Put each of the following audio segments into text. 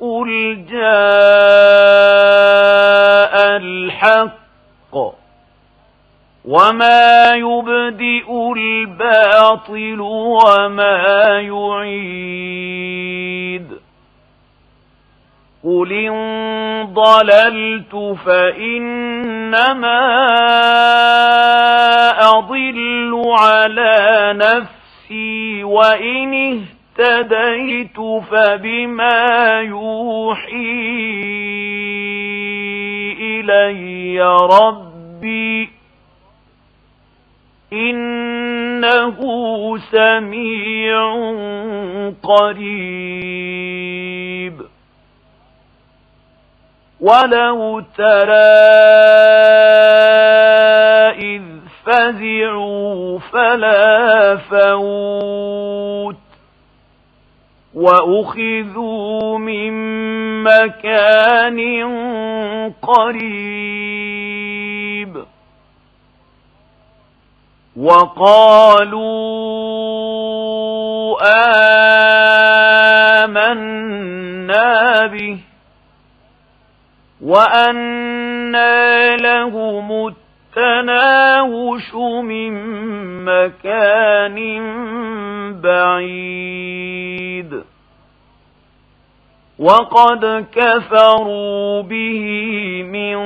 قل جاء الحق وما يبدئ الباطل وما يعيد قل إن ضللت فإنما أضل على نفسي وإن اهتديت فبما يوحي إلي ربي إنه سميع قريب. ولو ترى إذ فزعوا فلا فوت وأخذوا من مكان قريب وقالوا آمنا به وأنى لهم التناوش من مكان بعيد. وقد كفروا به من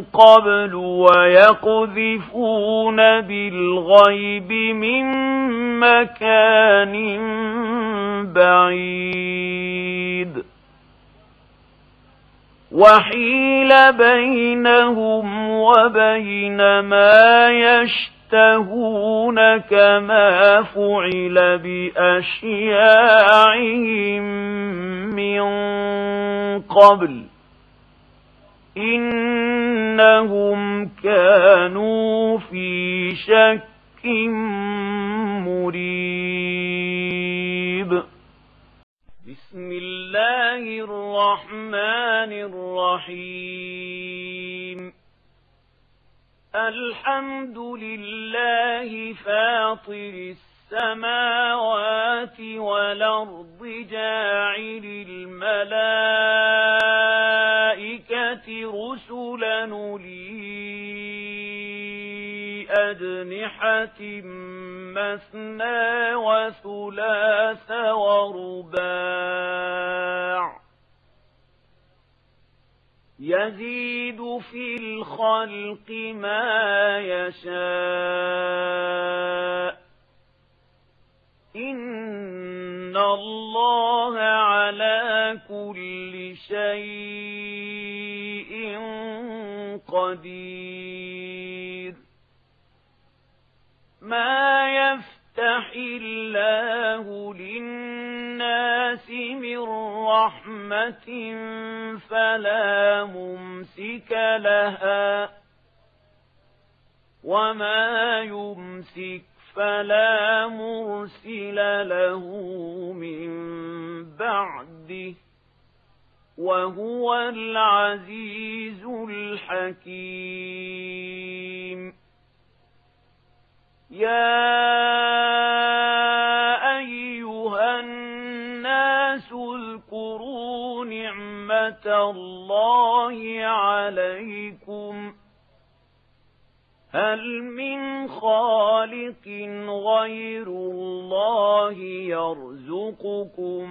قبل ويقذفون بالغيب من مكان بعيد. وحيل بينهم وبين ما يشتهون كما فعل بأشياعهم من قبل إنهم كانوا في شك مريب بسم الله الرحمن الرحيم الحمد لله فاطر السماوات والأرض جاعل الملائكة رسلا لي أجنحة مثنى وثلاث ورباع يزيد في الخلق ما يشاء. إن الله على كل شيء قدير. ما يفتح الله رحمة فلا ممسك لها وما يمسك فلا مرسل له من بعده وهو العزيز الحكيم يا نعمة الله عليكم هل من خالق غير الله يرزقكم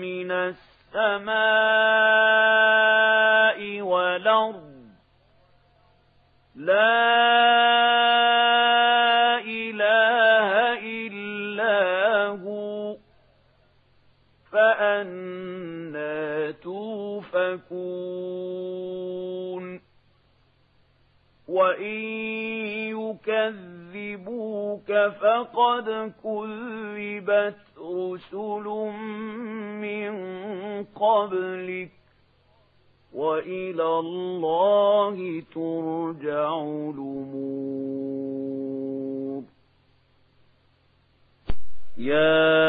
من السماء والأرض لا توفكون وإن يكذبوك فقد كذبت رسل من قبلك وإلى الله ترجع الأمور. يا